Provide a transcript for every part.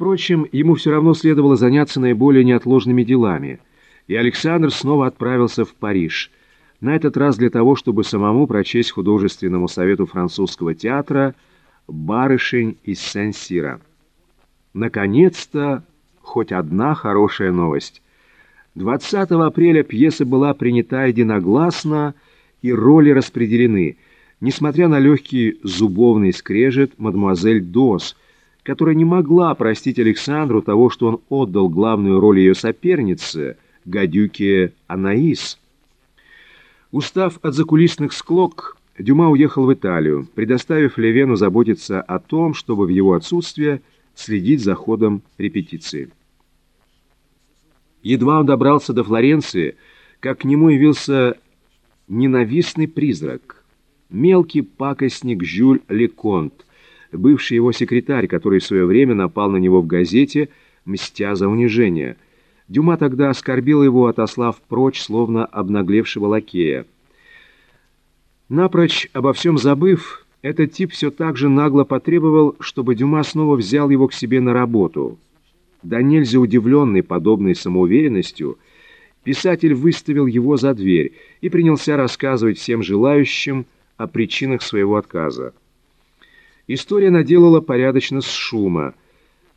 Впрочем, ему все равно следовало заняться наиболее неотложными делами, и Александр снова отправился в Париж, на этот раз для того, чтобы самому прочесть художественному совету французского театра «Барышень из Сен-Сира». Наконец-то хоть одна хорошая новость. 20 апреля пьеса была принята единогласно, и роли распределены, несмотря на легкий зубовный скрежет мадемуазель Дос, которая не могла простить Александру того, что он отдал главную роль ее сопернице, гадюке Анаис. Устав от закулисных склок, Дюма уехал в Италию, предоставив Левену заботиться о том, чтобы в его отсутствие следить за ходом репетиции. Едва он добрался до Флоренции, как к нему явился ненавистный призрак, мелкий пакостник Жюль Леконт, бывший его секретарь, который в свое время напал на него в газете, мстя за унижение. Дюма тогда оскорбил его, отослав прочь, словно обнаглевшего лакея. Напрочь обо всем забыв, этот тип все так же нагло потребовал, чтобы Дюма снова взял его к себе на работу. Да нельзя удивленный подобной самоуверенностью, писатель выставил его за дверь и принялся рассказывать всем желающим о причинах своего отказа. История наделала порядочно с шума.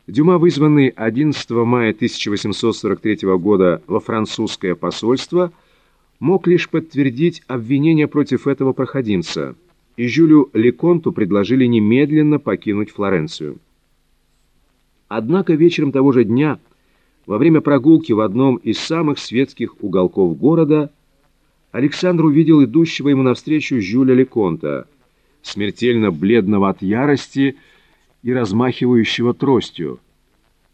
Дюма, вызванный 11 мая 1843 года во французское посольство, мог лишь подтвердить обвинение против этого проходимца, и Жюлю Леконту предложили немедленно покинуть Флоренцию. Однако вечером того же дня, во время прогулки в одном из самых светских уголков города, Александр увидел идущего ему навстречу Жюля Леконта – смертельно бледного от ярости и размахивающего тростью.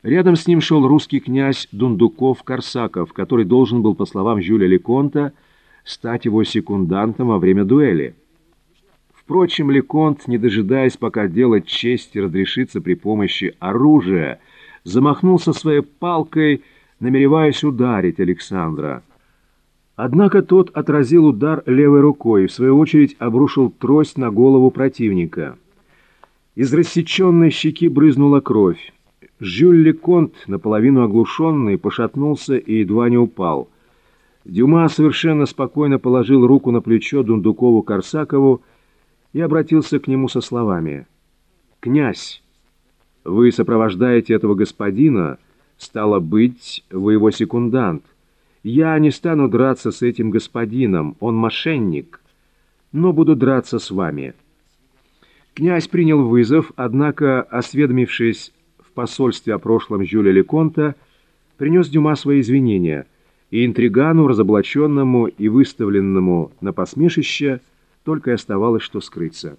Рядом с ним шел русский князь Дундуков-Корсаков, который должен был, по словам Жюля Леконта, стать его секундантом во время дуэли. Впрочем, Леконт, не дожидаясь, пока дело чести разрешится при помощи оружия, замахнулся своей палкой, намереваясь ударить Александра. Однако тот отразил удар левой рукой и, в свою очередь, обрушил трость на голову противника. Из рассеченной щеки брызнула кровь. Жюль Леконт, наполовину оглушенный, пошатнулся и едва не упал. Дюма совершенно спокойно положил руку на плечо Дундукову-Корсакову и обратился к нему со словами. «Князь, вы сопровождаете этого господина, стало быть, вы его секундант». Я не стану драться с этим господином, он мошенник, но буду драться с вами». Князь принял вызов, однако, осведомившись в посольстве о прошлом Жюля Леконта, принес Дюма свои извинения, и интригану, разоблаченному и выставленному на посмешище, только и оставалось, что скрыться.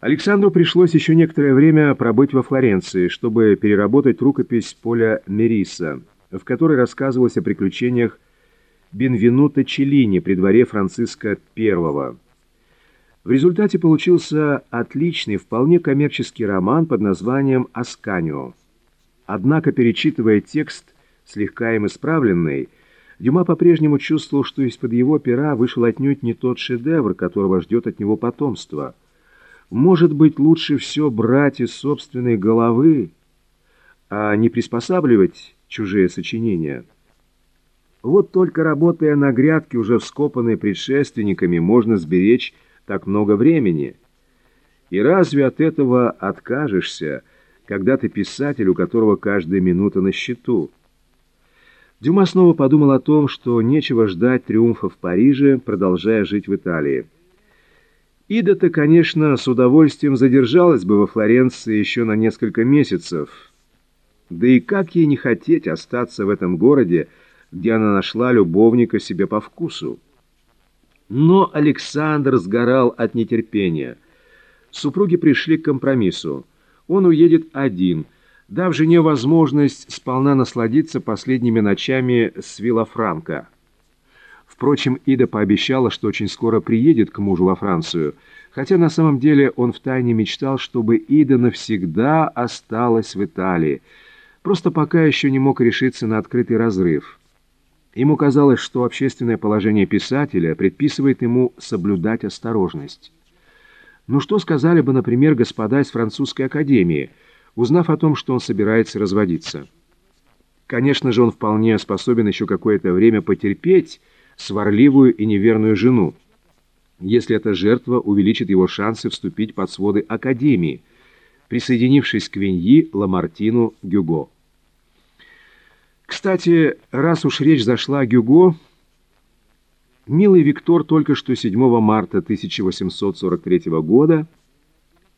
Александру пришлось еще некоторое время пробыть во Флоренции, чтобы переработать рукопись Поля Мериса – в которой рассказывалось о приключениях Бенвенуто Челлини при дворе Франциска I. В результате получился отличный, вполне коммерческий роман под названием «Асканио». Однако, перечитывая текст, слегка им исправленный, Дюма по-прежнему чувствовал, что из-под его пера вышел отнюдь не тот шедевр, которого ждет от него потомство. Может быть, лучше все брать из собственной головы, а не приспосабливать чужие сочинения. Вот только работая на грядке, уже вскопанной предшественниками, можно сберечь так много времени. И разве от этого откажешься, когда ты писатель, у которого каждая минута на счету? Дюма снова подумал о том, что нечего ждать триумфа в Париже, продолжая жить в Италии. Ида-то, конечно, с удовольствием задержалась бы во Флоренции еще на несколько месяцев, да и как ей не хотеть остаться в этом городе, где она нашла любовника себе по вкусу? Но Александр сгорал от нетерпения. Супруги пришли к компромиссу. Он уедет один, дав жене возможность сполна насладиться последними ночами с Виллафранко. Впрочем, Ида пообещала, что очень скоро приедет к мужу во Францию, хотя на самом деле он втайне мечтал, чтобы Ида навсегда осталась в Италии, просто пока еще не мог решиться на открытый разрыв. Ему казалось, что общественное положение писателя предписывает ему соблюдать осторожность. Ну что сказали бы, например, господа из французской академии? узнав о том, что он собирается разводиться. Конечно же, он вполне способен еще какое-то время потерпеть сварливую и неверную жену, если эта жертва увеличит его шансы вступить под своды Академии, присоединившись к Виньи, Ламартину, Гюго. Кстати, раз уж речь зашла о Гюго, милый Виктор только что 7 марта 1843 года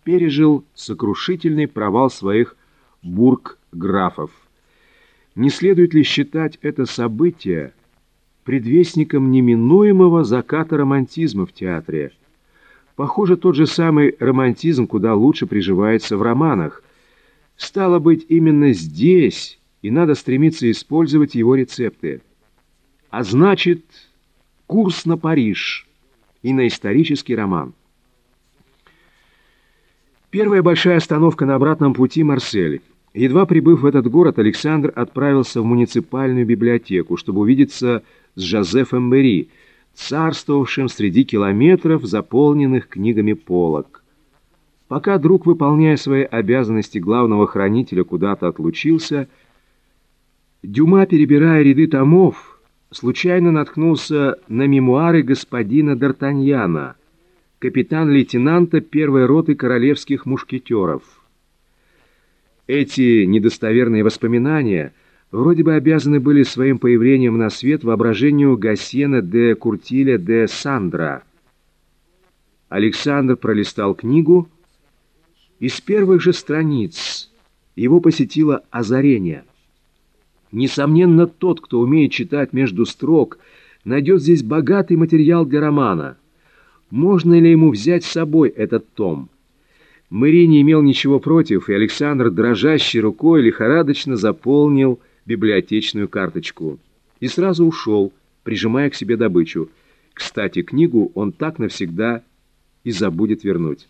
пережил сокрушительный провал своих бург-графов. Не следует ли считать это событие предвестником неминуемого заката романтизма в театре? Похоже, тот же самый романтизм куда лучше приживается в романах. Стало быть, именно здесь и надо стремиться использовать его рецепты. А значит, курс на Париж и на исторический роман. Первая большая остановка на обратном пути – Марсель. Едва прибыв в этот город, Александр отправился в муниципальную библиотеку, чтобы увидеться с Жозефом Бери, царствовавшим среди километров, заполненных книгами полок. Пока друг, выполняя свои обязанности главного хранителя, куда-то отлучился, Дюма, перебирая ряды томов, случайно наткнулся на мемуары господина Д'Артаньяна, капитан-лейтенанта первой роты королевских мушкетеров. Эти недостоверные воспоминания вроде бы обязаны были своим появлением на свет воображению Гассена де Куртиля де Сандра. Александр пролистал книгу, и с первых же страниц его посетило озарение. Несомненно, тот, кто умеет читать между строк, найдет здесь богатый материал для романа. Можно ли ему взять с собой этот том? Мэри не имел ничего против, и Александр дрожащей рукой лихорадочно заполнил библиотечную карточку. И сразу ушел, прижимая к себе добычу. Кстати, книгу он так навсегда и забудет вернуть.